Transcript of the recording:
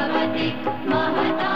भवति महता